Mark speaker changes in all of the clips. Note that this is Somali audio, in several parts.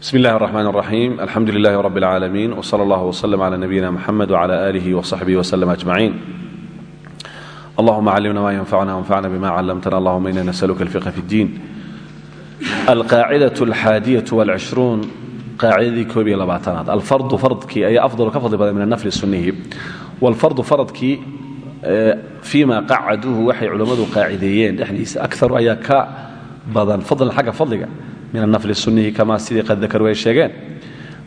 Speaker 1: bsm اllahi الرحmn الرaxيim alxamdu لlah رb العaalamiin وslى اllah وslm عlى nabiyina mxamed وعlى آlih وصaxbih وslm أجmaعin allahuma climna ma ynfacna وanfacna bma clamtna allahuma ina nasأlka اlfiqh fi اddiin alqaacidaة اlxaadiyaة واlcishruun qaacidadii koob iyo labaatanaad alfardu fardkii ayaa afdal ka fadli badan min anafli sunihi wاlfardu faradkii fima qacaduuhu waxay culammadu qaacideeyeen dhexdiisa akaru ayaa ka badan fadlan xagga fadliga min anafli sunihi kamaa sidii qad dakaruu ay sheegeen.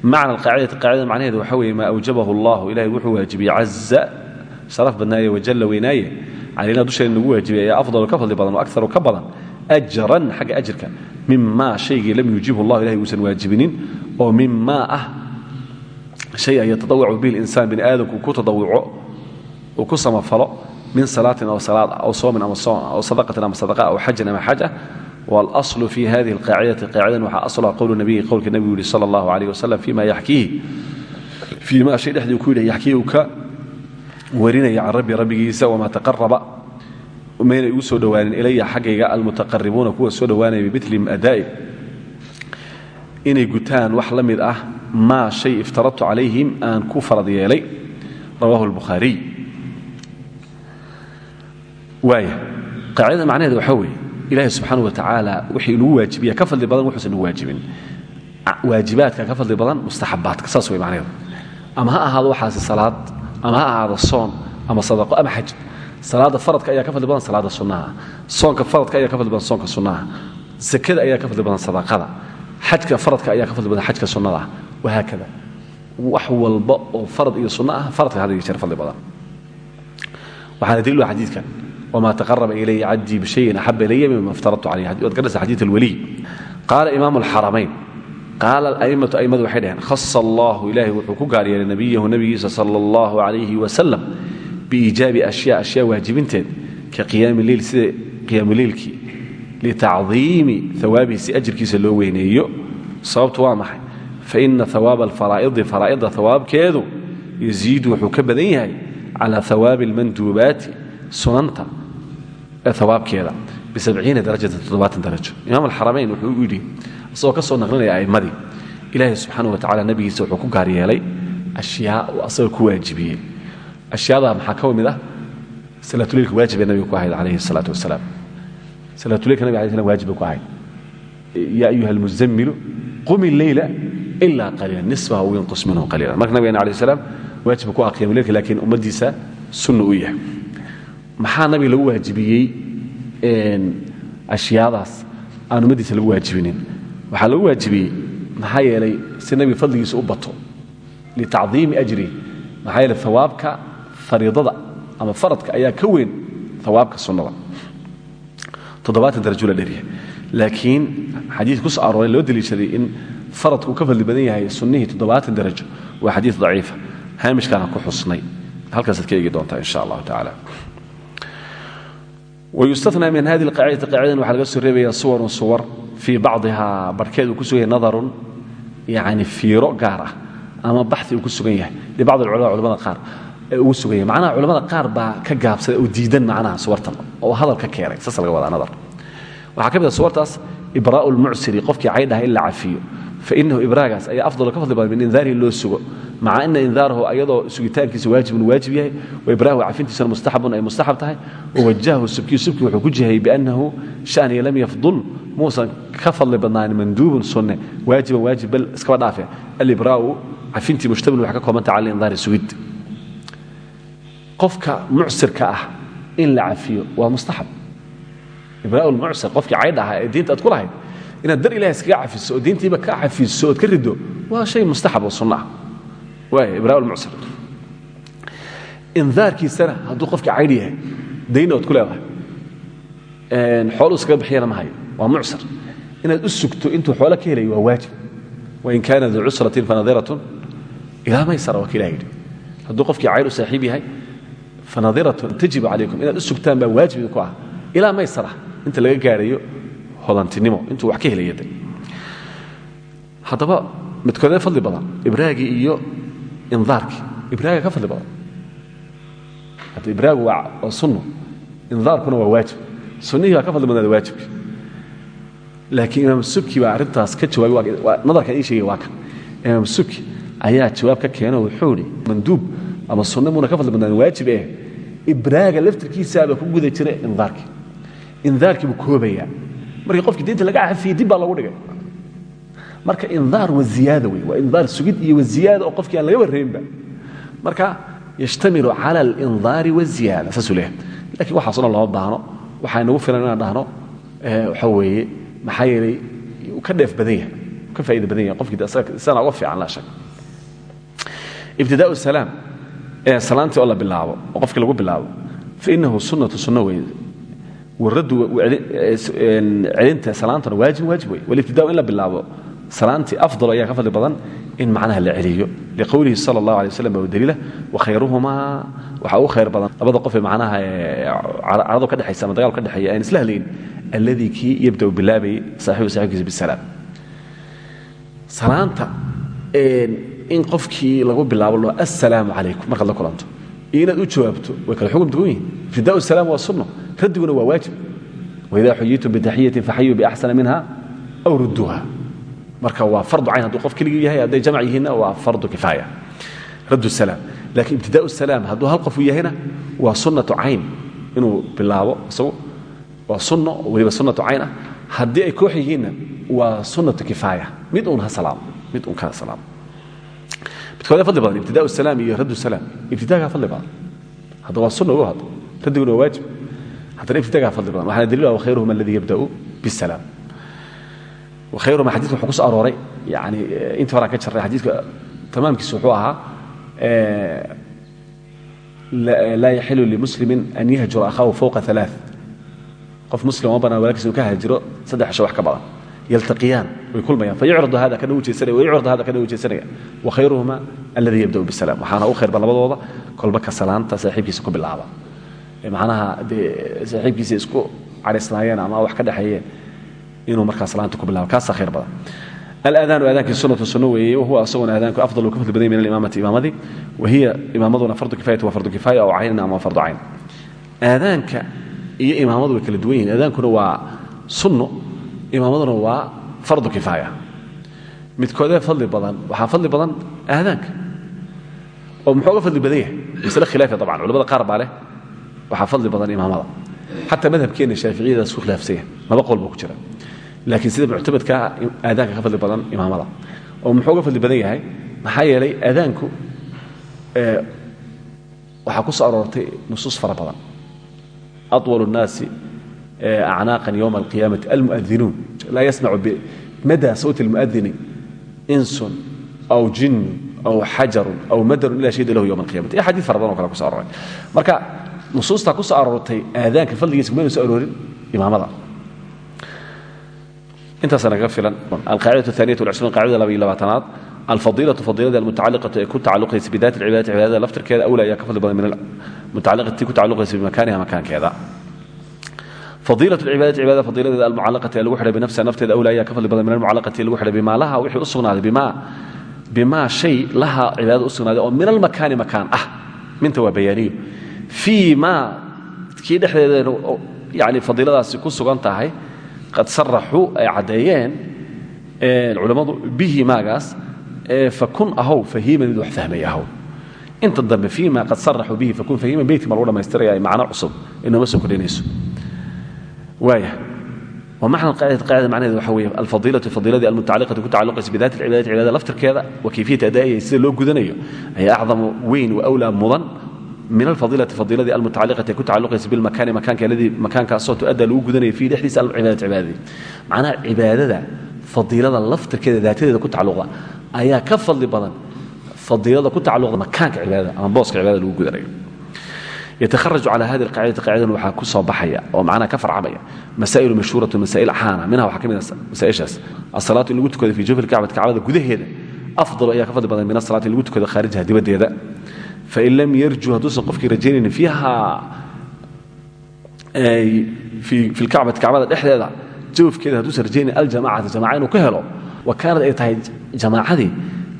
Speaker 1: Macna alqaacidati qaacidada macnaheedu waxa weeye maa awjabahu allahu ilahay wuxuu waajibiyey caza sharaf badnaaye wajalla weynaaye calaynaa dusheena nagu waajibiyey ayaa afdalu ka fadli badan o akaru ka badan ajran xagga ajirka mimaa shaygii lam yuujibhu llah ilahay uusan waajibinin oo mimaa ah shay an yatadawacu bihi linsaan bini aadamku ku tadawuco uu ku samafalo min salaatin aw salaad aw soomin ama soom aw sadaqatin ama sadaqa aw xajin ama xaj ah wاlأصl fi hadihi اlqaacidati qaacidan waxaa asla qowlu nabiyi qowlka nebigu yihi salى اllahu عalيه waslm fima yaxkiihi fii ma shay dhexdii ku yidhi yaxkiihi uu ka warinaya can rabbi rabbigiisa wamaa taqaraba maynay ugu soo dhowaanin ilaya xaggayga almutaqaribuuna kuwa soo dhowaanaya bimilihim adaa'i inay gutaan wax la mid ah maa shay iftaradtu calayhim aan ku farad yeelay rawahu اlbukhaariy waaya qaacidada macnaheeda waxaa weeye ilahi subxaana watacaala wixii inuu waajibiya ka fadli badan wuxuusan inuu waajibin waajibaadka ka fadli badan mustaxabaadka saas way macnaheedu. Ama ha ahaado waxaasi salaad ama ha ahaado soon ama sadaqo ama xaj. Salaadda faradka ayaa ka fadli badan salaadda sunnaha. Soonka faradka ayaa ka fadli badan soonka sunnaha. Sakada ayaa ka fadli badan sadaqada. Xajka faradka ayaa ka fadli badan xajka sunnada. Wahaakada. Wax walba oo farad iyo sunno ah faradka had iyo fadli badan. Waxaana daliilu xadiidkan wma taqaraba ilaya cabdii bishayin axaba ilaya mima iftaradtu calayh waad garanaysa xadiid alwaliy qaala imaamu alxaramayn qaala ala'immatu a'immadu waxay dhaheen khasa allahu ilaahay wuxuu ku gaar yeelay nebiyahu nebigiisa sala allahu calayhi wasalam biiijaabi ashyaa ashyaa waajibinteed ka qiyaami leyl sida qiyaamuleylkii litacdiimi hawaabihi si ajirkiisa loo weyneeyo sababtu waa maxay faina hawaaba alfaraa'idi faraa'idda hawaabkeedu yasiidu wuxuu ka badan yahay calaa hawaabi almanduubaati sunanta awaabkeeda biiina darajata darajo. Imaam alxaramayn wuxuu yidhi isagoo ka soo naqlinaya a'immadii ilaahay subxaana wa tacala nebigiisa wuxuu ku gaar yeelay ashyaa uu asaga ku waajibiyey. Ashyaadaa maxaa ka mid ah? Salaatuleilka waajibee nabiga ku ahayd calayhi salaatu wasalaam salaatuleilka nabig alay slam waajib bay ku ahayd. Yaa ayuha almuzamilu qumi leyla ilaa qaliila nisfaha u yanqus minhu qaliila marka nabigena alayh salaam waajibka ku qiyamulelka laakiin ummaddiisa sunna u yahay maxaa nabiga lagu waajibiyey? Ashyaadaas aan ummaddiisa lagu waajibinin. Waxaa lagu waajibiyey maxaa yeelay si nabiga fadligiisa u bato litacdiimi ajri maxaa yeeley hawaabka fariidada ama faradka ayaa ka weyn hawaabka sunnada. Toddobaatan darajo la dheryahay laakiin xadiid ku soo loo deliishaday in faradku ka fadli badan yahay sunnihii toddobaatan darajo waa xadiid daciifa haamishkaana ku xusnay. Halkaasaad ka eegi doontaa insha allahu tacaala wayustanaa min hadi alqaacidati qaacidan waxaa laga soo reebaya suwarun suwar fii bacdihaa barhkeed uu ku sugan yahay nadarun yani fiiro gaar ah ama baxi uu ku sugan yahay libacd alculama culamada qaar ugu sugan yahay macnaha culamada qaar baa ka gaabsaday oo diidan macnaha suwartan oo hadal ka keenay saas laga fainahu ibraagaas ayaa afdalo ka fadli badan min indaarihi loo sugo maca ina indaarahu ayadoo sugitaankiisa waajibun waajib yahay waibraahu cafintiisana mustaxabun ay mustaxab tahay wawajahahu subkii subki wuxuu ku jihayey biannahu shaniya lam yafdul muusan ka fadli badnaanin manduubun sunne waajiban waajib bal iskaba dhaafe alibraa'u cafintii mushtamil waxay ka koobanta cala indaari sugid qofka mucsirka ah in la cafiyo inaad dar ilahi iskaga cafiso diintiiba ka cafiso ka rido waa shay mustaxab oo sunna ah lmucsir indaarkiisana hadduu qofkii caydh yahay dayna ood ku leedahay. Xooluu iskaga bixiyana ma hayo. Waa mucsir. Inaad u sugto xoolo ka helayo waa waajib. Wain kaana duu cusratin fanadiratun ilaa maysara waa ka ilah yidhi. Hadduu qofkii caydh u saaxiib yahay fanadiratun tajibu calaykum. Inaad u sugtaan waajib idinku ah. Ilaa maysara inta laga gaarayo hodantinimo intuu wax ka helayada haddaba midkoodee fadli badan ibraagii iyo indaarkii. Ibraaga ka fadli badan. Hadda ibraagu waa sunno indaarkuna waa waajib. Sunnihii baa ka fadli badnaada waajibki laakiin imaam subki baa arrintaas ka jawaabay nadarkan ii sheegay waa kan. Imaam subki ayaa jawaab ka keeno wuxuu idhi manduub ama sunna muuna ka fadli badnaan waajib eh. Ibraaga laftirkiisaaba ku guda jira indaarkii. Indaarkii buu koobayaa markii qofkii diinta laga cafiyey dib baa lagu dhigay. Marka indaar wa ziyaada wey waa indaar sugid iyo wa ziyaada oo qofkii aan laga warreynba marka yashtamilu cala alindaari waziyaada saasuu leeyahay lakiin waxaasoo dhan looma baahno waxaa inagu filan inaan dhahno waxa weeye maxaa yeelay ka dheef badan yahay ka faa'iida badan yahay qofkii isana uga fiican laa shak. Ibtidaa'u salaam salaantii oo la bilaabo oo qofkii lagu bilaabo fainahu sunnatu sunno weeye waraddu celinta salaantana waajib waajib wey walibtidaa'u in la bilaabo salaantii afdal ayaa ka fadli badan in macnaha la celiyo. Liqowlihi sala allahu alay waslam baa daliila wakhayruhumaa waxaa ugu khayr badan. Labada qof ee macnaha carado ka dhexaysa ama dagaal ka dhexeeya aan isla hadlayn alladii kii yabda'u bilaabayay saaxibu saaxibkiisa bisalaam. Salaanta in qofkii lagu bilaabo assalaamu calaykum markaad la kulanto iyo inaad u jawaabto way kala xugum dugan yihiin ibtidaa'u salaam waa sunno raddiguna waa waajib. Waidaa xuyitum bitaxiyatin faxayuu biaxsana minha aw rudduuha marka waa fardu cayn hadduu qof keligii yahay hadday jamc yihiinna waa fardu kifaaya. Radd salaam. Lakiin ibtidaa'u salaam hadduu hal qofu yahayna waa sunnatu cayn. Inuu bilaabo isagu waa sunno weliba sunnatu cayn ah. Haddii ay koox yihiinna waa sunnatu kifaaya. Mid uun ha salaamo mid uun kala salaamo midkoodee fadli badan ibtidaa'u salaam iyo raddu salaam. Ibtidaagaa fadli badan. Hadda waa sunna ugu hadda raddiguna waa waajib laa yaxilu limuslimin an yahjura akhaahu fowqa alaa qof muslim uma banaan walaalkiisa uu ka haajiro saddex sho wax ka badan. Yaltaqiyaan way kulmayaan. Fayucradu hada kana ujeesanaya wayucradu hada kana ujeesanaya wakhayruhuma alladii yabda'u bisalam waxaana u khayr ba labadooda kolba ka salaanta saaxiibkiisa ku bilaaba macnaha dee saaxiibkiisa isku cadhaysnaayeen ama wax ka dhexeeyeen inuu markaa salaanta ku bilaabo. Kaasaa khayr badan. Alaadaanu aadaankii sunatu sunno weeye wahuwa asaguna aadaanku afdal ka fadli badan min alimaamati imaamadii wahiya imaamaduna fardu kifayati waa fardu kifaaya oo caynin ama fardu cayn. Aadaanka iyo imaamadu kala duwan yihiin aadaankuna waa sunno imaamaduna waa fardu kifaaya. Midkoodee fadli badan waxaa fadli badan aadaanka. Oo muxuu fadli badan yahay? Masle khilaafiya dabcan culamada qaar baa leh waxaa fadli badan imaamada xataa madhabkeenna shaaficiyadaas ku khilaafsanya laba qowl baa ku jira laakiin sida muctamadkaa aadaanka ka fadli badan imaamada oo muxuu uga fadli badan yahay maxaa yeelay aadaanku waxaa ku soo aroortay nusuus fara badan aطwal الnaasi acnaaqan ywma alqiyaamati almuadinuun laa yasmacu bimada sawti اlmuadini insun aw jinnu aw xajarun aw madarun ila shahida lahu ywma alqiyamati iyo xadiid fara badan o kale ku so aroray marka nusuusta ku soo aroortay aadaanka fadligiisa kumayna so aroorin imaamada. Intaasa naga filan alqaacida aniya cusrn qacdada laba iyo labaatanaad alfadiilatu fadiilada almutacaliqatu ee ku tacaluqaysa bidaat cibaadati cibaadada laftirkeeda awla ayaa ka badan min mutacaliqati ku tacaluqaysa bimakaaniha makaankeeda. Fadiilaة اcibaadati cibadada fadiiladeeda almucalaqati ee lagu xidhay binafsiha nafteeda awla ayaa ka badan min almucalaqati ee lagu xidhay bimaa laha wixii u sugnaaday bimaa bimaa shay laha cibaadada u sugnaaday oo min almakaani ah. Minta waa fii maa dhexdeeda yani fadiiladaasi ku sugan tahay qad saraxuu ay caddeeyeen culammadu bihi maagaas fakun ahow fahiiman wax fahmay ahow. Inta dambe fii qad saraxuu bihi fakun fahiiman beytki ma lagu dhamaystiraya macno cusub inooma soo kordhinayso. Waaya. Wmacna qaacida macnaheeda waxa weeye alfadiilatu fadiiladii almutacalliqati ku tacalluqaysa bidaati alcibaadati cibaadada laftirkeeda wa kayfiyata adaa'iha sida loo gudanayo ayaa acdamu weyn wa awlaa mudan min alfadiilati fadiiladii almutacaliqati ee ku tacalluqaysa bilmakaani makaanka aladii makaankaasoo tuadda lagu gudanaya fiihi dhexdiisa alcibaadati cibaadadii macnaha cibaadada fadiilada laftirkeeda daatadeeda ku tacalluqda ayaa ka fadli badan fadiilada ku tacalluqda makaanka cibaadada ama booska cibaadada lagu gudanayo yataharaju cala hadi alqaacidati qaacidadan waxaa ku soo baxaya oo macnaha ka farcamaya masaa'ilu mashhuuratu masaa'il xaana minha waxaa ka mid a masaa'ishaas asalaatu in lagu tukado fii jawfi lkacbati kacbada gudaheeda afdalu ayaa ka fadli badan min asalaati in lagu tukado khaarijha dibaddeeda fain lam yarju hadduusan qofkii rajaynayni fiiha fi lkacbati kacbada dhexdeeda jawafkeeda hadduusan rajaynayn aljamacata jamaca inuu ka helo wa kaanad ay tahay jamaacadii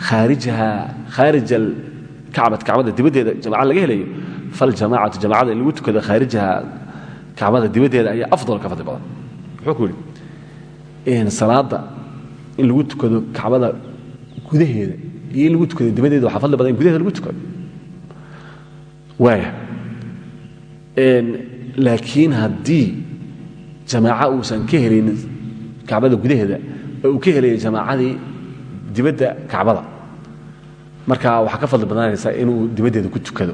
Speaker 1: khaarijaha khaarij alkacbati kacbada dibaddeeda jamaca laga helayo faljamacatu jamacada in lagu tukada khaarijaha kacbada dibaddeeda ayaa afdal ka fadli badan wuxuu ku yidhi salaada in lagu tukado kacbada gudaheeda iyo in lagu tukado dibadeeda waxaa fadli badan in gudaheeda lagu tukado laakiin haddii jamaaca uusan ka helaynin kacbada gudaheeda oo uu ka helaya jamaacadii dibadda kacbada marka waxaa ka fadli badanaysa inuu dibaddeeda ku tukado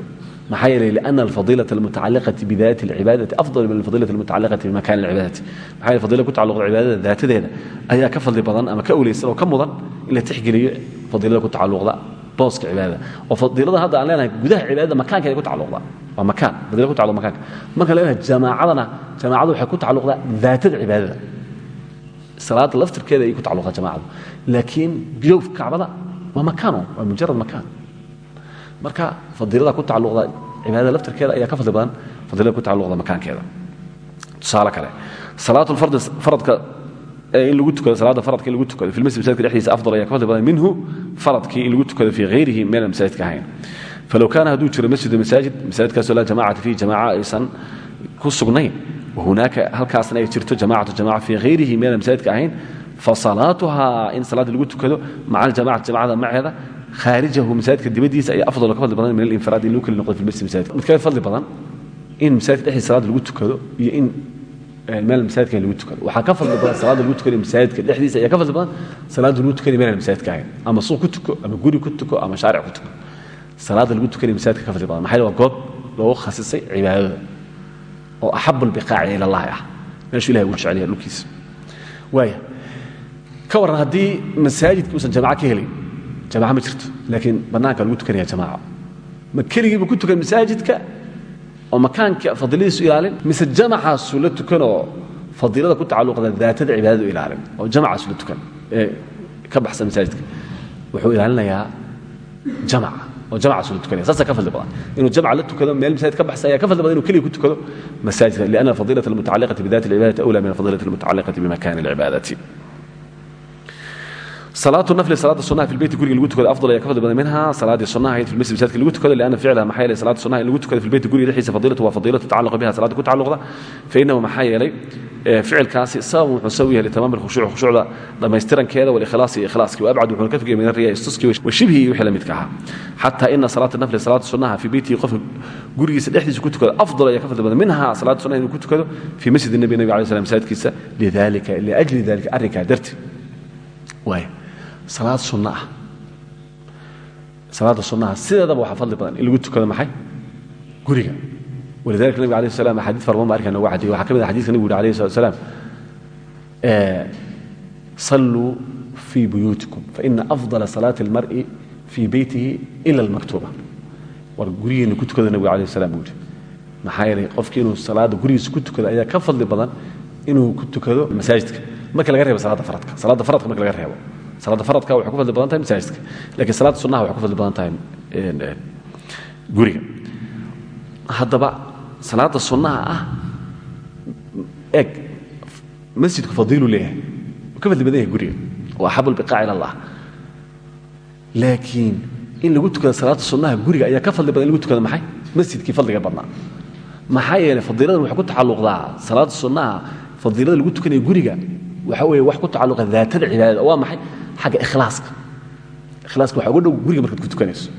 Speaker 1: maxaa yeelay liأna alfadiilaة almutacaliqaةi bidaati اlcibaadati afضal min alfadiilaة almutacaliqati bimakan اlcibaadati maxaa yeele fadila ku tacalluqda cibaadada daatadeeda ayaa ka fadli badan ama ka awlaysan oo ka mudan in la tixgeliyo fadiilada ku tacalluqda booska cibaadada. Oo fadiilada hadda aan leenahay gudaha cibaadada makaankeeda ku tacalluqda. Waa makaan fadiila ku tacalluq makaanka. Marka leenahay jamaacadana jamaacadu waxay ku tacalluqdaa daatada cibaadada. Salaada laftirkeeda ayay ku tacalluqdaa jamaacadu. Laakiin jawf kacbada waa makaano waa mujarad makaan. Marka fadiilada ku tacalluqda cibaadada laftirkeeda ayaa ka fadli badan fadiilada ku tacalluqda makaankeeda. Tusaale kale salaatu faradka in lagu tukado salaada faradka in lagu tukado fi lmasjid masaajidka dhexdiisa afdal ayaa ka fadli badan minhu faradkii in lagu tukado fii hayrihi meelan masaajidka ahayn. Falow kaana hadduu jiro masjidu masaajid masaajidkaasoo laa jamacata fiihi jamaaca aysan ku sugnayn wahunaaka halkaasna ay jirto jamacatu jamaca fii hayrihi meelan masaajidka ahayn fasalaatuhaa in salaada lagu tukado maca aljamacati jamacada maceeda khaarijahu masaajidka dibadiisa ayaa afdal ka fadli badan min alinfiraad in lagu keli noqdo fi lmasjid masaajidka mid kaga fadli badan in masaajidka dhexdiisa salaada lagu tukado iyo in meel masaajidka in lagu tukado. Waxaa ka fadli badan salaada lagu tukanayo masaajidka dhexdiisa. Ayaa ka fadli badan salaada lagu tukanayo meel aan masaajidka ahayn ama suuq ku tuko ama guri ku tuko ama shaaric ku tuko. Salaada lagu tukanayo masaajidka ka fadli badan. Maxaa waa goob? Loogu khasisay cibaadada oo axabu lbiqaaci ila allahi ah. Meeshuu ilahay uu jecel yahay dhulkiisa. Waaya ka warran haddii masaajidka uusan jamaco ka helayn jamaco ma jirto. Laakiin bannaanka lagu tukanaya jamaco ma keligiiba ku tukan masaajidka oo makaanka fadiiladiisu ilaalin mise jamacaasu la tukanoo fadiilada ku tacalluqda daatada cibaadadu ilaalin oo jamacaasu la tukan ee ka baxsan masaajidka. Wuxuu ilaalinayaa jamaca oo jamacaasu la tukanaya. Saasaa ka fadli badan. Inuu jamaca la tukado meel masaajid ka baxsan ayaa ka fadli badan inuu keliga ku tukado masaajidka lianna alfadiilata almutacalliqati bidati alcibaadati awla min alfadiilati almutacalliqati bimakani alcibaadati salaatu nafli salaada sunnaha fi lbeyti guriga lagu tukado afdal ayaa ka fadli badan minha. Salaadii sunnaha ahayd fi lmasjid lagu tukado lianna ficlaha maxaa yeelay salaada sunnaha lagu tukado fi lbeyti guriga dhexdiisa fadiilatu waa fadiilatu tacalluqa biha salaada ku tacalluqda. Fainahu maxaa yeelay ficilkaasi sabab wuxuu sawi yahay litamaam alkhushuuc khushuucda dhammaystirankeeda walikhlaasi iyo ikhlaaskii waabcad wuxuuna ka fogaya min arriya istuski wa shibhi iyo wixii la midka ahaa. Xataa ina nafli salaada sunnaha fi beytihi qofka gurigiisa dhexdiisa ku tukado afdal ayaa ka fadli badan minha. Salaada sunnaha inuu tukado fi masjid nabi nabi alayh salam masaajidkiisa lidalika liajli dalika arrinkaa darti. Waaya salaad sunno ah. Salaada sunnaha ah. sideedaba waxaa fadli badan in lagu tukado maxay? Guriga. Walidalika nabig alay slam axaadii fara badan ba waxa ka mid ah a xadidka nebigu yuri alayh salat salaam salluu fii buyuutikum afdala salaati اlmar'i fii beytihi ila اlmaktuuba war gurigiina ku tukada nebigu alayh salam buu yidhi. Maxaa qofkii inuu salaadda gurigiisa ku tukado ayaa ka fadli badan inuu ku tukado masaajidka. Marka laga reebo salaadda faradka. Salaadda faradka marka laga reebo salaada faradka waxay ku fadli badan tahay masaajidka laakiin salaada sunnaha waxay ku fadli badan tahay guriga. Haddaba salaada sunnaha ah eg masjidku fadiilu leeyahay wuu ka fadli badan yahay guriga wa axabu lbiqaac ila laakiin in lagu tukado salaada sunnaha guriga ayaa ka fadli badan lagu tukado maxay? Masjidkii fadliga badnaa. Maxaa yeelay fadiiladan waxay ku tacalluqdaa salaada sunnaha fadiilada lagu tukanayo guriga waxa weeye wax ku tacalluqa daatada cibaadada waa maxay xagga ikhlaaska ikhlaaska waxaa uga dhow guriga markaad ku tukanayso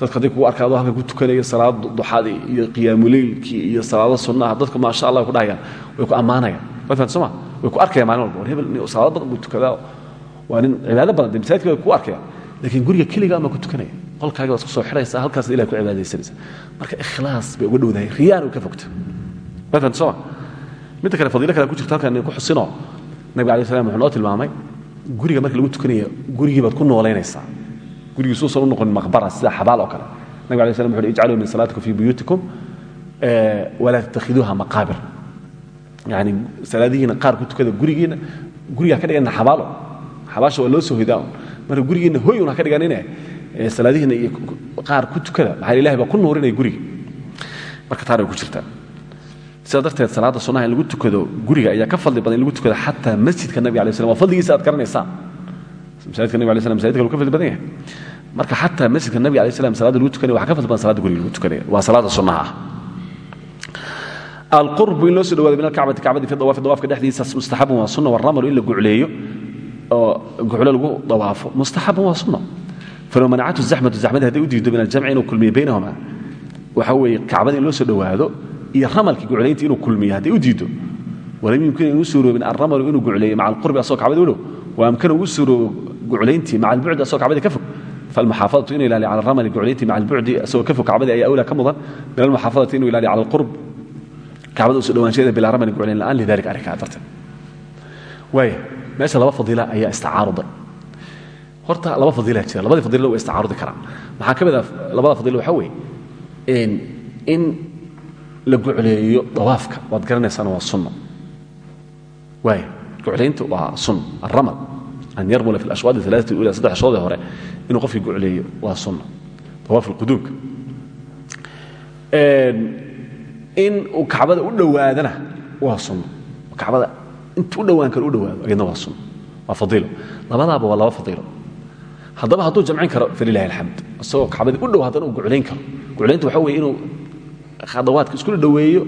Speaker 1: dadka hadday arkaado halkan ku tukanayo salaada duxadii iyo qiyaamuleylkii iyo salaada sunnaha dadku maasha allah ku dhahayaan way ku ammaanayaan way fahamta soma way ku arkayaan maalin walba hebel salaado badan buu tukadaa waa nin badan dee ku arkayaan laakiin guriga keliga ama ku tukanaya qolkaaga waad isku soo xidhaysaa halkaasna ilahay ku cibaadaysanaysa marka ikhlaas bay uga dhowdahay riyaan way ka fogta way fahamta soma midda kale fadiilo kale ku jirta halkan ku xusinoo nabiga alay slam wuxuu noo tilmaamay guriga marka lagu tukanayo gurigii baad ku noolaynaysaa gurigii suusan u noqon maqbara sida xabaal oo kale. Nabig alay slam wuxu uhi ijcaluu min salaatikum fii buyuutikum walaa tattakhiduuha maqaabir. Yani salaadihiina qaar ku tukada gurigiina gurigaa ka dhigana xabaalo. Xabaasha loo soo hoydaa. Marka gurigiina hoy ka dhiganine salaadihiina iyo qaar ku tukada maxaa ilahay baa ku nuurinaya guriga. Marka taana way ku jirtaa sidaa darteed salaada sunnaha lagu tukado guriga ayaa ka fadli badan lagu tukado xataa masjidka nabiga alay slam fadligiisa aad garanaysaan masaajidka nabiga alay slam masajidka lagu fadli badan yahay marka xataa masjidka nabiga alay slam salaada lagu tukanaya waxaa ka fadli badan salaada guriga lagu tukanaya waa salaada sunnaha ah. Alqurbu in loo soo dhawaado min alkacbati kacbadii fi dawaafi dawaafka dhexdiisa mustaxabun waa sunna waramalu in la gucleeyo oo guclo lagu dawaafo. Mustaxabun waa sunna. Falow manacatu zaxmatu zaxmadii hadday u diido min aljamci inuu kulmiyo baynahuma. Waxa weeye kacbada loo soo dhowaado iyo ramalkii guclaynta inuu kulmiyo hadday u diido walam yumkin inuu suuroobin alramalu inuu gucleeyo maca alqurbi asagoo kacbadii u dhow waamkana ugu suuroobo guclayntii maca albucdi asagoo kacbadii ka fog. Falmuxaafadatu inuu ilaaliyo cala alramali guclayntii maca albucdi asagoo ka fog kacbadii ayaa awlaa ka mudan. Min almuxaafadati inuu ilaaliyo cala alqurb. Kacbada u soo dhowaanshadeeda bilaa ramali guclayn la'aan lidalika arrinkaa darteed. Waaya meesha laba fadiila ayaa istacaaruday. Horta laba fadiilaa jira labadii fadiilada waa istacaarudi karaan. Maxaa ka mid ah labada fadiila waxaa weeye in la gucleeyo dawaafka. Waad garanaysaana waa sunno. Waaya guclaynta waa sunno alramal an yarmula fi alashwaad alaaati ula saddex ashwaadii hore inuu qofkii gucleeyo waa sunno. Dawaaf alquduubka in uu kacbada u dhowaadana waa sunno. Kacbada intu u dhowaan karo u dhowaado ayadna waa sunno. Waa fadiilo. Labadaaba waa laba fadiilo. Haddaba hadduu jamcin karo falilahi alxamd isagoo kacbadii u dhow haddana uu guclayn karo. Guclaynta waxa weye inuu khadawaadka iskula dhoweeyo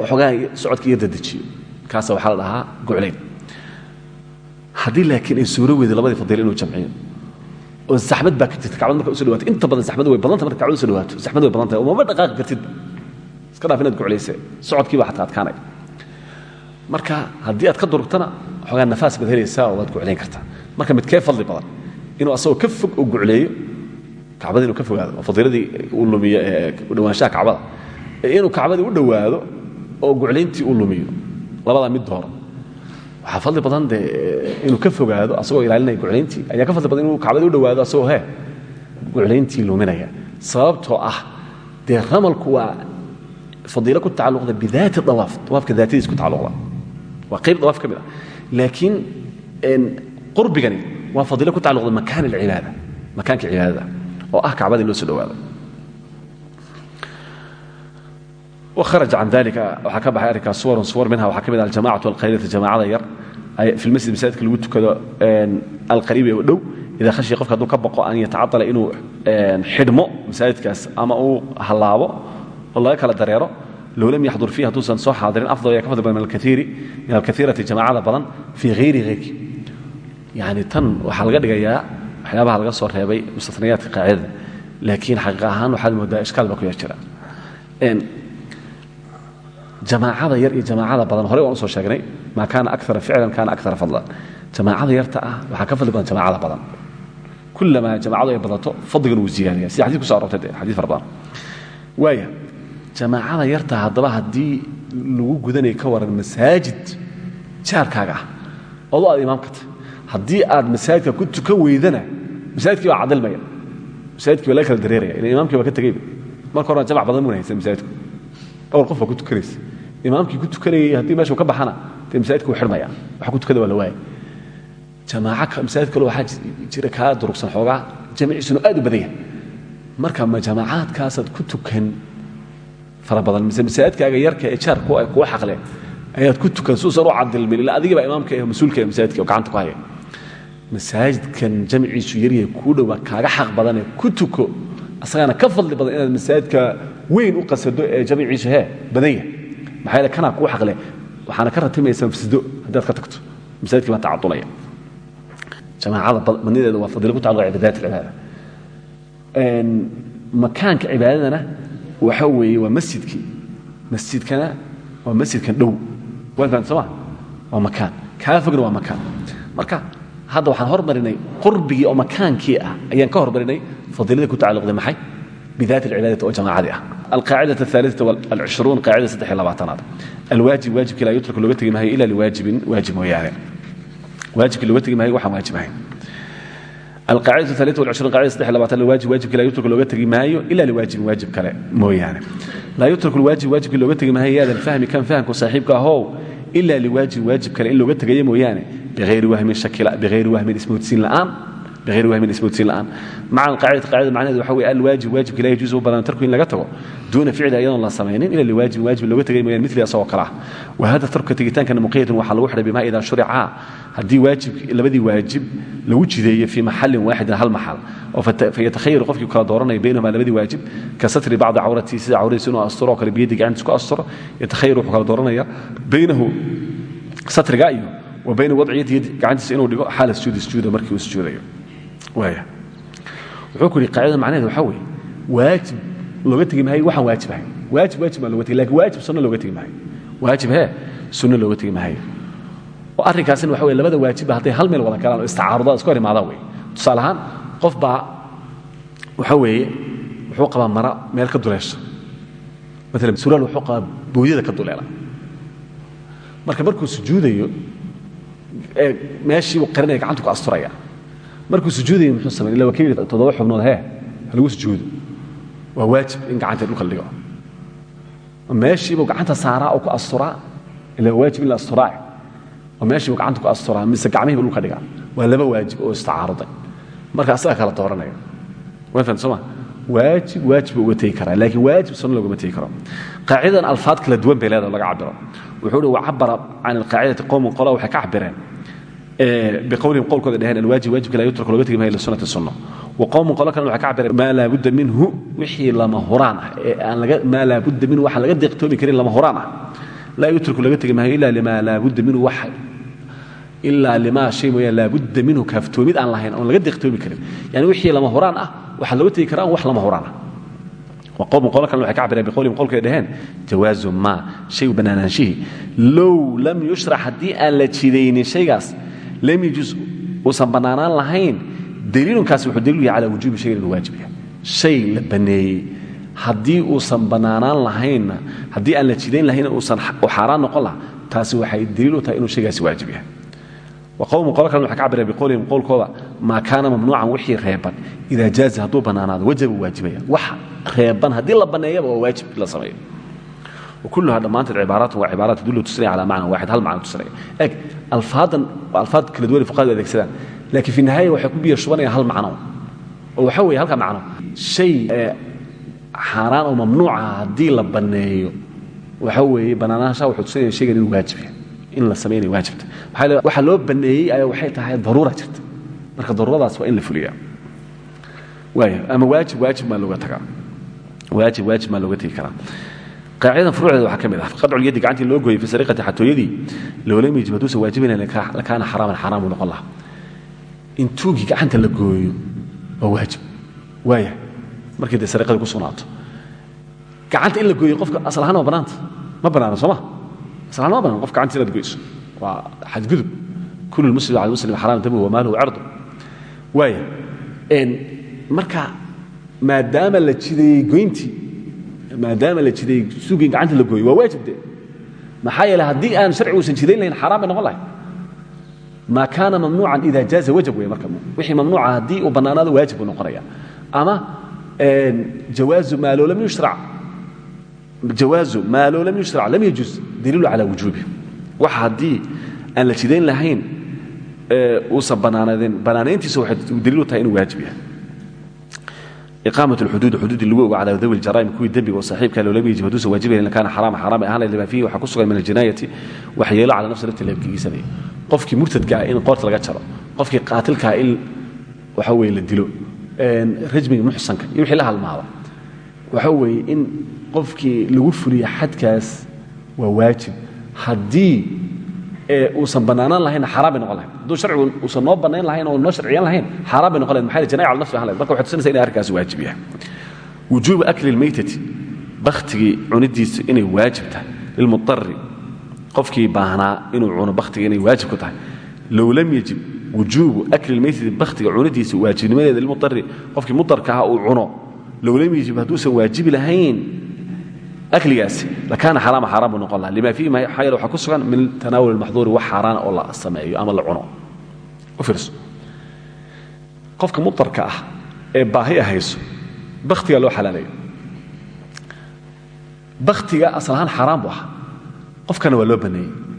Speaker 1: waxoogaa socodka iyo dadejiyo kaasa waxaa la dhahaa guclayn haddii laakiin ay suuro weydo labadii fadiilo inuu jamciyo oo zaxmad baa ka jirta kacbada marka uso dhawaato inta badan zaxmadu way badanta marka kacbada uso dhawaato zaxmadu way badan tahay umama dhaqaaqi kartidba iska dhaaf inaad guclayse socodkii baa xataa adkaanaya marka haddii aad ka durugtana waxoogaa nafaas baad helaysaa oo waad guclayn kartaa. Marka midkee fadli badan inuu asagoo ka fog oo gucleeyo kacbada inuu ka fogaado fadiiladii uu lumiyo u dhawaanshaha kacbada inuu kacbadii u dhowaado oo guclayntii uu lumiyo labadaa mid dooro waxaa fadli badan de inuu ka fogaado asagoo ilaalinaya guclayntii ayaa ka fadli badan inuu kacbadii u dhowaado asagoo he guclayntii luminaya. Sababtoo ah dee ramalku waa fadiilo ku tacalluqda bidaati dawaaf dawaafka daatadiis ku tacalluqda. Waa qayb dawaaf mid ah. Laakiin qurbigani waa fadiilo ku tacalluqda makaan alcibaada makaanka cibaadada oo ah kacbadii loo soo dhawaado haraja can dalika waxaa ka baxay arrinkaas suwarun suwar minha waxaa ka mid ah aljamacatu alqariirata jamaacada yar fi lmasjid masaajidka lagu tukado alqariibi oo dhow idaa khashiya qofka hadduu ka baqo an yatacadala inuu xidhmo masaajidkaas ama uu hallaabo oo laga kala dareero low lam yaxdur fiih hadduusan soo xaadirin afdal ayaa ka fadli badan min alkaiirati jamaacada badan fii hayri hayrki yani tan waxaa laga dhigayaa waxyaabaha laga soo reebay mustanayaadka qaacidada. Laakiin xaqiiq ahaan waxaad moodaa ishkaal baa ku yar jira. Jamaacada yar iyo jamaacada badan horey waan u soo sheegnay maa kaana akara ficlan kaana akara fadlan. Jamaacada yarta ah waxaa ka fadli badan jamaacada badan. Kulamaa jamaacadu ay badato fadligan wuu ziyaadaya sida xadis kuso arortay dee xadis fara badan waaya jamaacada yarta haddaba haddii lagu gudanayo ka waran masaajid jaarkaaga ah odo aad imaamka tahay haddii aad masaajidka ku tukan weydana masaajidkii baa cadilmaya masaajidkii baa laga kala dareeraya. Ila imaamkii baa ka tegeyba marka horena jamac badan haysan masaajidku. Dhowr qof ku tukanaysa. Imaamkii ku tukanayay haddii meeshuu ka baxana dee masaajidka wuu ku tukada waa la waaya jamaaca masaajid kale waxaa jira kaa durugsan xoogaa jamciisuna aad u badan marka ma jamaacaadkaasaad ku tukan fara badan. Masaajidkaaga yarka ee jaarku ay kuwa xaqle ayaad ku tukan suusan u cadilmin ilaa adigii baa imaamka ee mas'uulka ee masaajidka gacanta ku haya masaajidkan jamciisu yaryahay kuu dhow baa kaaga xaq badanee ku tuko. Asagaana ka fadli badan inaad masaajidka weyn u qasado ee jamciisu hee badan yahay. Maxaa yeele kanaa kuu xaqle waxaana ka ratimaysa mafsado haddaad ka tagto. Masaajidkii baa tacadulaya. Jamaacada badnideeda waa fadilo ku tacalluqa cibaadaat alcibaada makaanka cibaadadana waxa weeye waa masjidkii. Masjidkana waa masjidkan dhow. Waan sooma waa makaan. Kaa fogna waa makaan. Marka hadda waxaan hormarinay qurbigii oo makaankii ah. Ayaan ka hormarinay fadiilada ku tacalluqday maxay? Bidaat alcibaadati oo jamaacadii ah. Alqaacida aaalia ishruun qaacida saddex labaatanaad. Alwaajib waajibka laa yutraku looga tegi maayo ila liwaajibin waajib mooyaane. Waajibka looga tegi maayo waxaan waajib ahayn alqaacida aaalia alishruun qaacida saddex labaatan alwaajib waajibka laa yutraku looga tegi maayo ila liwaajibin waajib kale mooyaane. Laa yutraku lwaajib waajibkii looga tegi maayo yaadan fahmi kan fahamku saaxiibka ahow ila liwaajibin waajib kale in looga tegaya mooyaane biayri wahmin shakila biayri wahmin ismoodsiin la'aan bihayri wahmin isboodsiin la'aan maca alqaacidati qaacida macnaheedu waxa weye alwaajib waajibka laa yajuusu u bannaan tarku in laga tago duuna ficli ayadoon la samaynin ila liwaajibin waajib looga tegay mooyaan midli asagoo kale ah wa hada tarkuka tegitaankana muqayadun waxaa lagu xidhay bima idaa shurica haddii waajib labadii waajib lagu jideeyo fii maxallin waaxidin hal maxal oo fayatakhayaru qofkii kala dooranaya baynahuma labadii waajib ka satri bacdi cawratii sida cawradiisa inuu asturo oo kale biyadii gacantiisa ku asturo yatakhayaru wuxuu kala dooranaya baynahu satriga iyo wa bayna wadci yadi gacantiisa inuu dhigo xaala sujuudi sujuuda markii uu sujuudayo waaya wuxuu ku yidhi qaacidada macnaheedu waxaa weeye waajib looga tegi maayo waxaan waajib ahay. Waajib waajib baa looga tegi laakiin waajib sunno looga tegi maayo waajib hee sunno looga tegi maayo oo arrinkaasina waxa weye labada waajibba hadday hal meel wada galaan oo istacaarudaan iska hor imaadaan wey tusaale ahaan qof baa waxa weeye wuxuu qabaa mara meel ka duleesha. Maalan suraal wuxuu qabaa booyada ka duleela. Marka markuu sujuudayo meeshii uu qarinaya gacanta ku asturaya. Markuu sujuudayo muxuu samay illa waa ka xubnood hee lagu sujuudo. Waa waajib in gacanta dhulka la dhigo. Meeshiibuu gacanta saaraa oo ku asturaa illa waa waajib in la oo meeshiibuu gacanta ku asturaa mise gacmihiibu dhulka dhigaa. Waa laba waajib oo istacaaruday marka asaga kala dooranaya fahamta soo waajib waajib buu uga karaa laakiin waajib sunno loogama tegi karo qaacidadan alfaad kala duwan bay leedahay laga cabiro wuxuu uhi wacabara can alqaacidati qowmun qola waxay ka cabireen biqowlihim qowlkooda dheheen alwaajib waajibka laa yutraka looga tegi maayo lisunati sunno wa qowmun qolo kalena waxay ka cabireen maa laabudda minhu wixii lama huraan ah ee aan laga maa laabudda minhu waxaan laga deeqtoomi karin lama huraan ah. Laa yutraku laga tegi maayo ilaa limaa laabudda minhu wax ilaa limaa shay mooyaan laabudda minhu kaaftoomid aan lahayn oon laga deeqtoomi karin. Yani wixii lama huraan ah waxaa looga tegi karaa wax lama huraan ah deheen awaazu ma ay banaanaanshihii low lam yushrax haddii aan la jidaynin haygaas lam yajuz uusan bannaanaan lahayn daliilunkaas wuxuu daliil yahay calaa wujuubi shay lagu waajibiya shay la banneeyey haddii uusan bannaanaan lahaynna haddii aan la jidayn lahaynna uusan u xaaraan noqon laha taasi waxay daliil u tahay inuu shaygaasi waajibiya qowmu qolo kale waxaa ka cabiraya biqowlihim qowlkooda maa kaana mamnuucan wixii reeban. Idaa jaaza hadduu bannaanaado wajaba waajibaya. Wax reeban haddii la banneeyaba waa waajib la sameeyo. Kulluhaa dhammaanteed cibaaraatun waa cibaaraat tadullu tusinaya calaa macnan waaxid hal macno tusinaya eg alfaadan waa alfaad kala duwan fuqahadu adeegsadaan laakiin fi nihaaya waxay ku biya shubanayaan hal macno. Oo waxa weeye halka macno. Shay xaaraan oo mamnuuca haddii la banneeyo waxa weeye bannaanaansha wuxuu tusinaya shaygan inuu waajib yahay in la sameeyo inay waajibta waxaa loo banneeyey ayaa waxay tahay daruura jirta. Marka daruuradaas waa in la fuliyaa. Ama waajib waajib maa looga tagaa? Waajib waajib maa looga tegi karaa? Qaacidadan furuucdeeda waxaa ka mid ah qadculyaddi gacantii loo gooyey fi sariqati xatooyadii loolam yajib hadduusan waajibayna lakaana xaraaman xaraam uu noqon lahaa. In tuugii gacanta la gooyo waa waajib. Waaya markii dee sariqadii ku sugnaato gacanta in la gooyo qofka asal ahaan waa bannaanta ma bannaana soo ma ma bannaan qof gacanta inaad goyso. Waa xadgudub kulu lmuslim cala muslim xaraam damuhu wamaaluhu cardu waaya marka maadaama la jideeyey goyntii maadaama la jideeyey sugii gacanta la gooyo waa waajib de maxaa yeele haddii aan sharci uusan jidayn lahayn xaraam bay noqon lahay. Maa kaana mamnuucan ida jaaza wajab wey marka wixii mamnuuca haddii uu bannaanaado waajib buu noqonaya ama jawaazu maa loo lam yushrac. Jawaazu maa loo lam yushrac lam yajuz daliilu calaa wujuubi. Waxa haddii aan la jidayn lahayn uusan bannaanaadin bannaanayntiisa waxay daliilu tahay inuu waajib yahay. Iqaamat lxuduud xuduudi lagu ogo calaa dawi ljaraa'im kuwii dembiga oo saaxiibka loolama yajib hadduusan waajibayn in kaana xaraama xaraama ahaan lima fiihi waxaa ku sugan min aljinaayati waxyeelo cala nafsi nafta leebkigiisanaya qofkii murtadka ah in qoorta laga jaro qofkii qaatilkaa ah in waxa weye la dilo. Rajmiga muxsanka iyo wixii la halmaaba. Waxa weeye in qofkii lagu fuliyo xadkaas waa waajib. Haddii uusan bannaanaan lahaynna xaraam bay noqon lahayd. Hadduu uusan noo bannayn lahayn oo noo sharciyan lahayn xaraam bay noqon jinaya cala nafsi ahan lahayd marka waxay tusinaysa inay waajib yahay. Wujuubu akli lmaytati bakhtigii cunidiisa inay waajib tahay. Lilmudari qofkii baahnaa inuu cuno bakhtiga inay waajib ku tahay. Low lam yajib wujuubu akli lmaytati bakhtiga cunidiisa waajibnimadeeda lilmudari qofkii mudarka aha uu cuno. Low lam yajib hadduusan waajibi lahayn akligaasi lakaana xaraama xaaraan buu noqon laha lima fiihi maxaa yeele ku sugan min tanaawul almaxduuri wax xaaraana oo la sameeyo ama la cuno u fiirso qofka mudarka ah ee baahi ahayso bakhtiga loo xalaalayo bakhtiga asal ahaan xaaraan qofkana waa loo banneeyey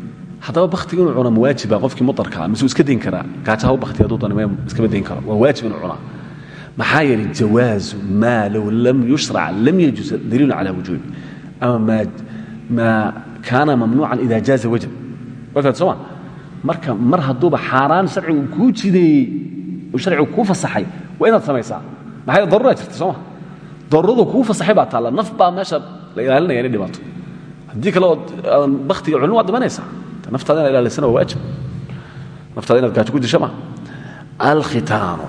Speaker 1: haddaba baktiga inuu cuna mawaajiba qofkii mudarkaa mise uu iska dayn karaa gaajo ha u baktiya hadduu doona iskama waa waajib inuu cunaa maxaa yeelay jawaazu maa lam yushrac lam yajuz daliilun cala wujuubi ama maa kaana mamnuucan ida jaaza wajab waa fahat sooma marka mar hadduuba xaaraan sharcigu kuu jideeyey oo sharcigu kuu fasaxay waa inaad samaysaa. Maxaa daruraa jirta sooma daruuradu kuu fasaxay baa taalla naf baa meesha la ilaalinaya inay dhibaato. Haddii kale ood aadan baktiga culin waad dhimanaysaa naftaada inaad ilaalisana waa waajib. Naftaada inaad gaajo ku disho ma. Alkhitaanu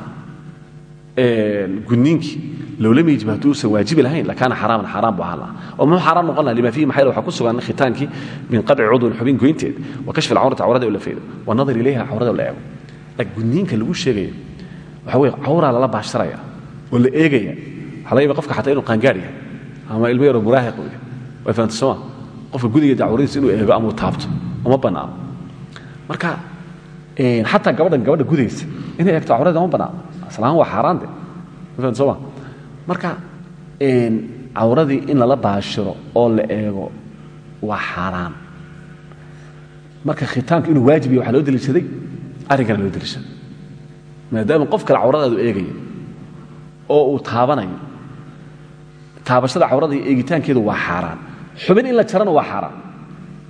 Speaker 1: gudniinkii low lam yajib hadduusan waajibi lahayn lakaana xaraaman xaaraan buu ahaan lahaa oo muxuu xaaraan noqon laha lima fiihi maxaa waxaa ku sugan khitaankii min qadci cudwin xubin goynteed wa kashfi alcawrati cawrada oo la faydo wa nadar ilayha cawrada oo la eego laakiin gudniinka lagu sheegayo waxa weeye cawraa lala baashiraya oo la eegaya waxaa laga yaba qofka xataa inuu qaangaar yahay ama way marka xataa gabadhan gabadha gudaysa inay eegto cawrada uma bannaano aslahaan waa xaaraante ma fahamta marka cawradii in lala baashiro oo la eego waa xaaraan. Marka khitaanku inuu waajib yahy waxaa loo deliishaday arrinkana loo deliishaday maadaama qof kale cawradaadu eegaya oo uu taabanayo taabashada cawrada iyo eegitaankeedu waa xaaraan. Xubin in la jarana waa xaaraan.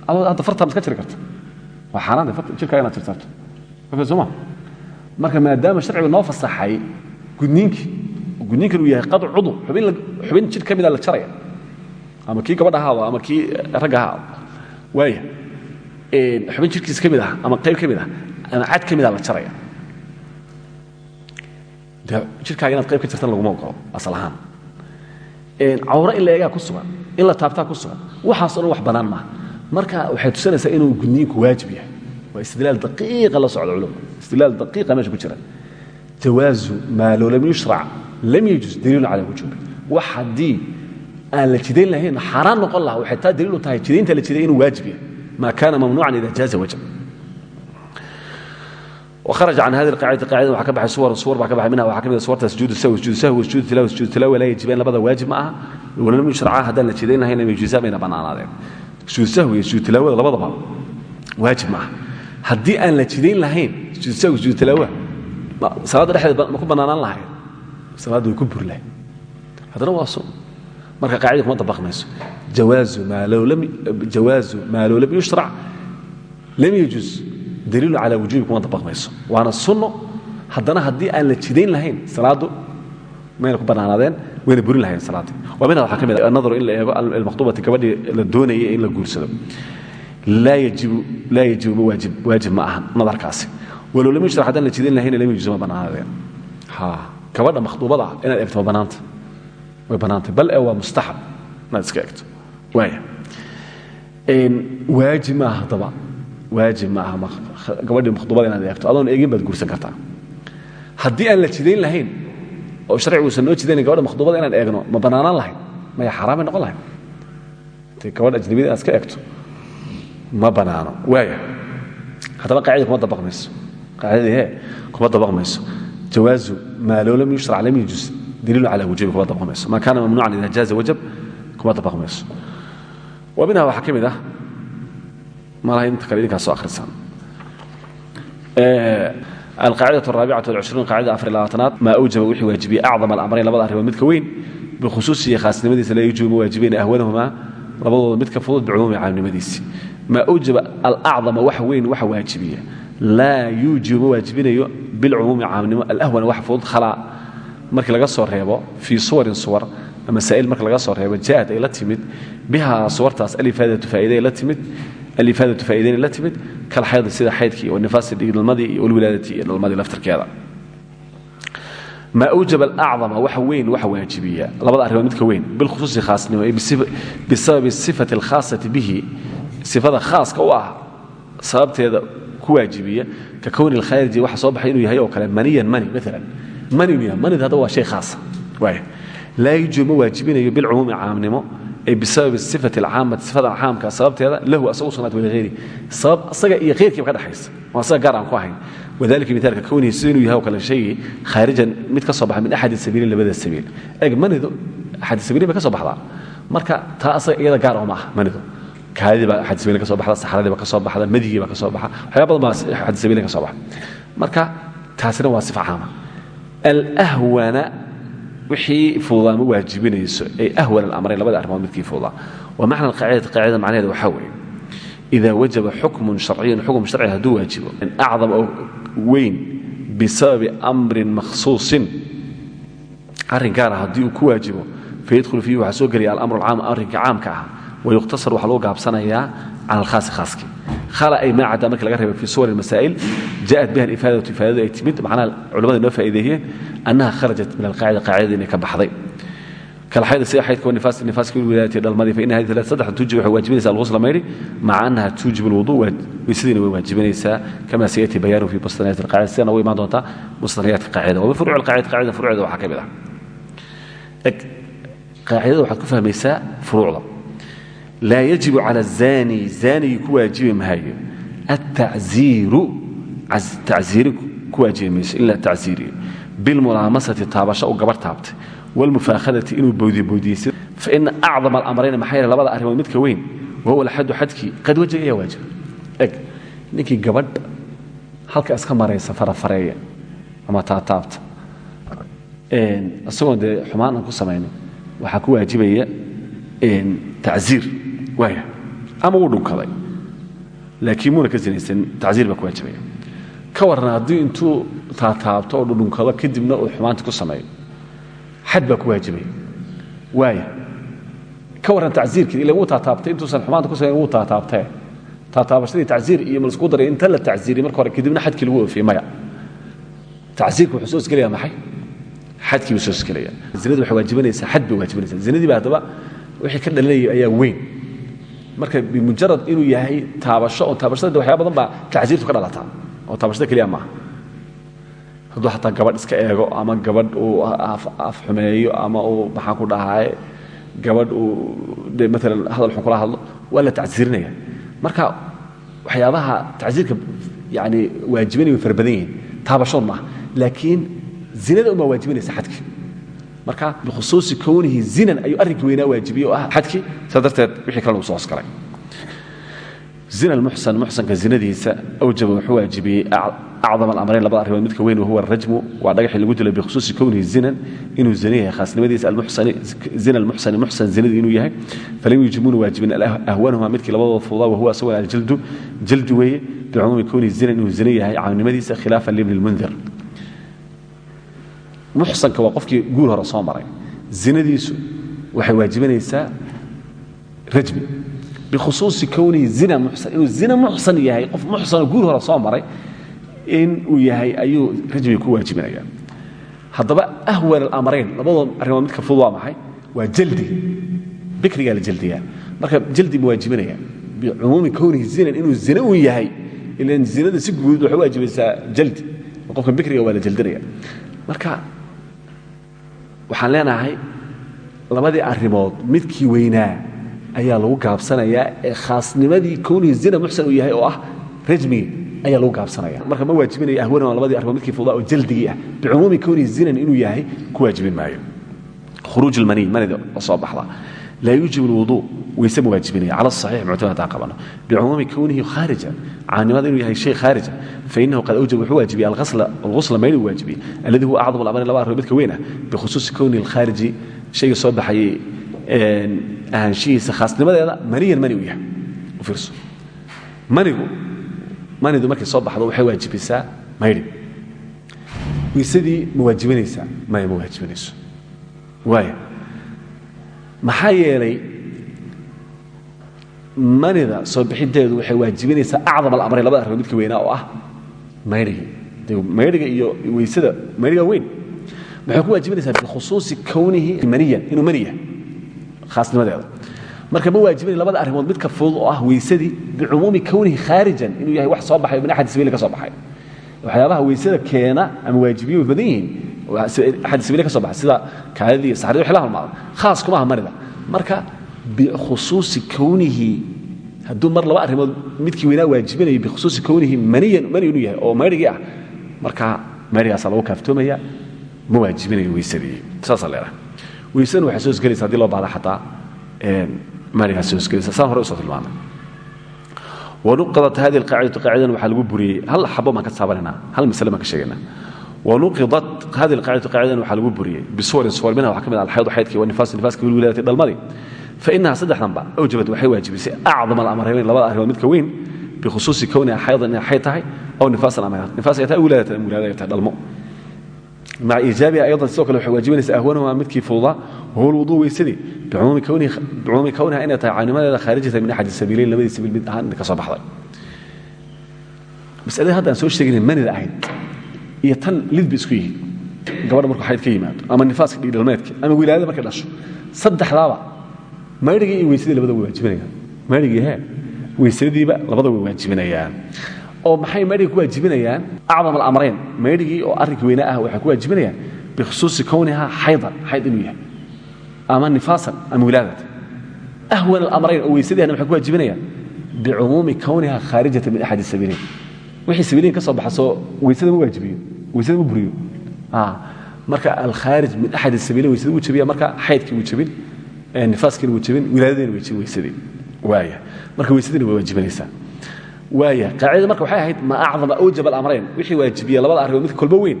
Speaker 1: Adoo hadda fartaan iska jiri karta. Waa xaaraan jirkaaga inaad jirtarto ma soma marka maadaama sharcigu noo fasaxay gudniinkii gudniinkan uu yahay qadc cudu xubin jir ka la jaraya. Ama kii gabadha ahaado ama kii ragga ahaado waaya xubin jirkiisa ka ah ama qayb ka ah ama cad ka mida la jaraya. De jirkaaga inaad qayb ka jirtan laguma ogolo asal ahaan. Cawro in la ku sugan in la taabtaa ku sugan waxaasoo dhan wax bannaan maaha marka waxay tusinaysaa inuu gudniinku waajib yahay. Waa istidlaal daqiiqa la socda culumma istidlaal daqiiqa meesha ku jira. Jawaazu maa low lam lam yajuz daliilun cala wujuubi wax haddii aan la jidayn lahayn xaaraan noqon laha waxay taa daliil u tahay jidaynta la jiday inuu waajib yahay maa kaana mamnuucan ida jaaza wajab وhرج عن hذه القاعدة قاعدة waa ka baxay suwar suwar baa ka baxay minha waxaa ka mid suwarta sujuud الsahwi sujuud sahwi sujuud tilawa sujuud tilawa laa yajibeen labada waajib ma aha walam yushraca haddaan la jidayn lahayn yujizaa bayna bannaanaadeen sujuud sahwi iyo sujuud tilawada labadaba waajib ma aha haddii aan la jidayn lahayn sujuud sahwi sujuud tilaawa salaadda dhexdeed ma lahayn salaadda way ku buri lahayd haddana waa sun marka qaacida kuma dabaq mayso jawaazu maa low lam yushrac lam yajuz daliilu calaa wujuubi kuma dabaq mayso waana sunno. Haddana haddii aan la jidayn lahayn salaaddu mayna ku bannaanaadeen wayna burin lahayn salaaddii waa minha waxaa ka mid annadaru in la eego almaqtuubati gabadhii la doonayay in la guursado. Laa yajibu laa yajibu ma waajib waajib ma ahan. Nadarkaasi walow lam yushrac haddaan la jidayn lahayna lam yajuzu ma bannaanaadeen. Ha gabadha makhduubada ah inaad eegto ma bannaanta way bannaantay bal ee waa mustaxab. Inaad iska eegto. Waaya waajib maaha haddaba. Waajib ma aha gabadhii makhduubada inaad eegto. Adoon eegin baad guursan kartaa. Haddii aan la jidayn lahayn oo sharcigu uusan noo jidaynin gabadha makhduubada inaan eegno ma bannaanaan lahayn. Maya xaaraamay noqon lahayn? Intay gabadha ajnabiyada inaad iska ma bannaano waaya haddaba qaacida kuma dabaq mayso qaacidadii hee kuma dabaq mayso jawaazu maa low lam yushrac lam yajuz daliilu cala wujubi kuma dabaqmayso maa kaana mamnuucan ida jaaza wajab kuma dabaqmayso wa minha waxaa ka mid ah malaha inta kale idinkaas soo akhrisaan alqaacida araabicatu alcishruun qaacida afar labaatanaad maa awjaba wixii waajibiyey acdam alamrayn labada arrimood midka weyn bikhusuusihi khaasnimadiisa la yajubu ma waajibeyn ahwadahumaa labadooda midka fudud bicumuumi caamnimadiisii maa أwjaba alacdama wax weyn waxa waajibiya. Laa yuujibu ma waajibinayo bilcumuumi caamnimo. Alahwana wax fudud khalaa markii laga soo reebo fii suwarin suwar masaa'il marka laga soo reebo ja'ad ay la timid. Bihaa suwartaas alifaadatu faa'iida ay la timid. Alifaadatu faa'idayn la timid. Kal xayd sida xaydkii wanifaasi dhigdhalmadii iyo walwilaadati iyo dhalmadii laftarkeeda maa awjaba alacdama waxa weyn waxa waajibiya. Labada arrimood midka weyn. Bilkhusuusi khaasnimo bisababi sifati alkhaasati bihi sifada khaaska u ah sababteeda ku waajibiya ka kowni alkhaariji waxa soo baxay inuu yahay oo kale maniyan mani maalan mani inuu yahay manida waa shay khaasa waaya laa yujibu ma waajibinayo bilcumuumi caamnimo ay bisabab sifati alcaamati sifada caamka sababteeda lahu asagu sugnaat waliayri sabab asaga iyo khayrkiiba ka dhexaysa oo asaga gaar aan ku ahayn. Wadalika mitaalka kownihi sida yahay oo kale shaygii khaarijan mid ka soo baxa min axadi sabiilin labada sabiil. Eeg manidu axadi sabiilin bay ka soo baxdaa. Marka taa asaga iyada gaar oo ma aha manidu kaadidii baa xadisabiilin ka soo baxda saxradii baa ka soo baxda madigii baa ka soo baxa waxyaaba badan baa xadisabiilin ka soo baxa. Marka taasina waa sifa caama. Alahwana wixii fududaa ma waajibinayso ay ahwan alamrayn labada arrimood midkii fududaa wa macna alqaacidati qaacidada macnaheeda waxaa weeye ida wajaba xukmun sharciyun xukm sharci hadduu waajibo acdam oo weyn bisababi amrin makhsuusin arrin gaara haddii uu ku waajibo fayadkhulu fiihi waxaa soo gelaya alamru alcaam arrinka caamka ah wayukhtasar waxaa lagu gaabsanayaa cala alkhaasi khaaskii khala ay maa caddaa markii laga reebay fii suwar masaa'il jaءat biha alifaadatu ifaadadu ay timid macnaha culamada inoo faa'iideeyeen annaha kharajat min alqaacida qaacidada inay ka baxday kalxayda sida xaydka wanifaas nifaaska wilaayati dhalmadii faina hadi alaat saddex tuujib waxay waajibinaysaa alghusla mayri maca annaha tuujib alwudu weysadiina way waajibinaysaa kama sayati bayaanu fi mustaniyat alqaacida sidana way imaan doontaa mustaniyaadka qaacida wa bifuruuc alqaacida qaacida furuucda waxaa ka mid ah eg qaacidada waxaad ku fahmaysaa furuucda laa yajibu cala azani zaanigii ku waajibi maayo attaziiru taziiri ku waajibi mayso in la tacziiriyo bilmulaamasati taabasho u gabar taabtay wlmufaahadati inuu bowdibowdiyeysa faina acdam alamrayn maxaa yeel labada arrimood midka weyn wahuwa alxadu xadkii qad wajaga ayaa waajiba eg ninkii gabadha halka iska maraysa farafareeya ama taataabta isagoon dee xumaan aan ku samaynin waxaa ku waajibaya tacziir ama wuu dhunkaday. Laakiin muuna ka sinaysan tacziir baa ku waajibaya ka warran haddii taataabto oo dhudhunkado kadibna uu xumaanta ku sameeyo. Xad baa ku waajibaya waaya. Ka warran tacziirkii ila wuu taataabtay intuusan xumaanta ku samayn wuu taataabtee. Taataabashadii tacziir iyo ma la isku daray inta la tacziiriy marka hore kadibna xadkii lagu oofiyey maya. Tacziirka wuxuu soo maxay? Xadkii buu soo isgelaya zinadu waxay waajibanaysaa xad bay waajibanaysaa zinadii baa haddaba wixii ka dhalinaya ayaa weyn marka bimujarad inuu yahay taabasho oo taabashada waxyaa badan baa tacziirtu ka dhalataa oo taabashada keliya maaha hadduu xataa gabadh iska eego ama gabadh uu afxumeeyo ama uu maxaan ku dhahaye gabadh uu de maalan hadal xun kula hadlo waa la tacsiirinaya marka waxyaabaha tacsiirka yani waajibanay way fara badan laakiin zinada umaa waajibanaysa xadki marka bikhusuusi kownihi zinan ayuu arrinkii weynaa waajibiyey oo ah xadkii saa darteed wixii kalena uu soo hosgalay zina almuxsan muxsanka zinadiisa awjaba wuxuu waajibiyey acdam alamrayn labada arrimood. Midka weyn wahuwa arajmu waa dhagaxii lagu dilay bikhusuusi kownihi zinan. Inuu zina yahay khaasnimadiisa zina almuxsani muxsan zinadii inuu yahay. Falam yujibuuna waajibin ahwanahuma midkii labadooda fududaa wahuwa asaguna aljildu jaldu weeye. Bicumuumi kownihi zinan inuu zina yahay caamnimadiisa khilaafan libni lmundir muxsanka waa qofkii guur hore soo maray. Zinadiisu waxay waajibanaysaa rajmi. Bikhusuusi kownihi zina muxsan inuu zina muxsan yahay qof muxsanoo guur hore soo maray in uu yahay ayuu rajmiga ku waajibinaya. Haddaba ahwan alamrayn labadoo arrimood midka fudud waa maxay? Waa jaldi. Bikrigaa la jaldiyaa. Marka jaldi ma waajibinaya. Bicumuumi kownihi zinan inuu zina uu yahay ilan zinada si guud waxay waajibaysaa jaldi. Qofka bikriga waa la jaldinaya. Marka waxaan leenahay labadii arrimood midkii weynaa ayaa lagu gaabsanayaa ee khaasnimadii kownihi zina muxsan uu yahay oo ah rajmigii ayaa lagu gaabsanaya. Marka ma waajibinayo ahwana labadii arrimood midkii fudaa oo jaldigii ah. Bicumuumi kownihi zinan inuu yahay ku waajibin maayo. Khuruuj almaniy manida oo soo baxda laa yuujib alwuduu wayse ma waajibinaya cala asaxiix muctamad haddaan qabano bicumuumi kownihi khaarija caanimada inuu yahay shay khaarija fainahu qad awjab wuxuu waajibiyey alghusla mayl uu waajibiyey alladii huwa acdam alamrayn laba arrimood midka weyn ah bikhusuusi kownihi alkhaariji shayga soo baxayay ahaanshihiisa khaasnimadeeda maniyan mani uu yahay u fiirso manigu manidu markay soo baxdo waxay waajibisaa maydhi weysadii ma waajibinaysaa maya ma waajibinayso waaya maxaa yeelay manida soo bixinteedu waxay waajibinaysaa acdam alamrayn labada midka weynaa oo ah maydhigii de maydhiga iyo weysada maydhiga weyn maxay ku waajibinaysaa bikhusuusi kownihi maniyan inuu mani yahay khaasnimadeeda marka ma waajibinay labada arrimood midka fudud oo ah weysadii bicumuumi kownihi khaarijan inuu yahay wax soo baxay min axad sabiili ka soo baxay. Waxyaabaha weysada keena ama waajibiye way badan yihiin axad sabiili ka soo baxay sida kaadidii iyo saxradii wixii la halmaada mar laba arrimood midkii weynaa waajibinayo bikhusuusi kownihi maniyan mani yahay oo maydhigii ah marka maydhigaasaa lagu kaaftoomaya ma waajibinayo weysadii saasaa leedahay waxay soo isgelaysa haddii loo baahda xataa manigaas hoosgelaysa saan hore u soo tilmaanay wanuqidat hadi alqaacidatu qaacidadan waxaa lagu buriyey hal xabo baan ka taabananaa hal masale baan ka sheegaynaa wanuqidat hadi alqaacidatu qaacidadan waxaa lagu buriyey. Bisuwarin suwar minha waxaa ka mid ah alxaydu xaydkii wanifaas nifaaskii wilwilaadati dhalmadii fainaha saddexdanba awjabad waxay waajibisay acdam alamrayn labada arrimood midka weyn bikhusuusi kowniha xaydan inay xayd tahay aw nifaasan ama nifaas ay tahay wilaadatan ama wilaada ay tahay dhalmo maca iijaabiha aydan sidoo kale waxay waajibinaysaa ahwanahuma midkii fududaa wahuwa lwuduu weysadii bicumuumi kowniha inay tahay caanimadeeda khaarijata min axadi sabiileyn labadii sabiil mid ahaan inta ka soo baxday. Masaladii hadda aan soo sheegaynay manida ahayd iyo tan lidba isku yihiin. Gabadha markuu xayd ka yimaado ama nifaaska dhiigdhalmeedka ama wilaadada markay dhasho saddexdaaba maydhigii iyo weysadii labada way waajibinayaan. Maydhigii he weysadiiba labada way waajibinayaan. Oo maxay maydhiga ku waajibinayaan? Acdam alamrayn maydhigii oo arrinkii weynaa ah waxay ku waajibinayaan bikhusuusi kowniha xaydan xayd inuu yahay. Ama nifaasan ama wilaadatan ahwan alamrayn oo weysadihana waxay ku waajibinayaan bicumuumi kowniha khaarijata min axadi sabiileyn wixii sabiileyn ka soo baxa soo weysada ma waajibiyo weysada ma buriyo. Marka alkhaarij min axad sabiileyn weysada wuu jabiya marka xaydkii wuu jabin nifaaskiina wuu jabin wilaadadiina way jabin weysadii waaya. Marka weysadiina way waajibinaysaa. Waaya. Qaacidada marka waxay ahayd ma acdama awjab alamrayn wixii waajibiya labada arrimood midka kolba weyn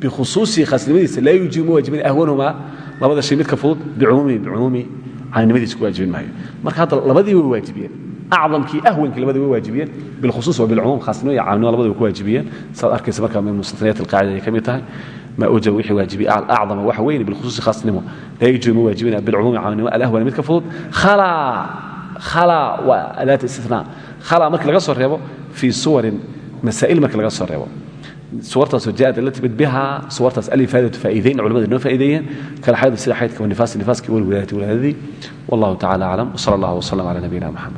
Speaker 1: bikhusuusi khaasnimadiisa laa yuujibu ma waajibin ahwanhumaa labada shay midka fudud bicumuumi bicumuumi caninimadiisa ku waajibin maayo. Marka hadda labadii way waajibiyeen acdamkii ahwankii labada way waajibiyeen bilkhusuus wa bilcumum khaasnimo iyo caamnimo labada ku waajibiyeen saad arkaysa markaa min mustataniyaat alqaacida ay ka tahay ma wajaba wixii waajibiya acdama waxa weyn bilkhusuusi khaasnimo laa yajibu ma waajibina bilcumumi caamnimo alahwana mid ka fudud khalaa khalaa waa adaata istinaa khalaa markii laga soo reebo fii suwarin masaa'il markii laga soo reebo suwartaasoo jaad la timid biha suwartaas alifaadatu faa'iidayn culimmada inoo faa'iideeyeen kala xaydu sida xaydka wanifaas nifaaskii walwilaayati walaadadii wallahu tacala aclam wsala allah wslam cala nabiyina moxamed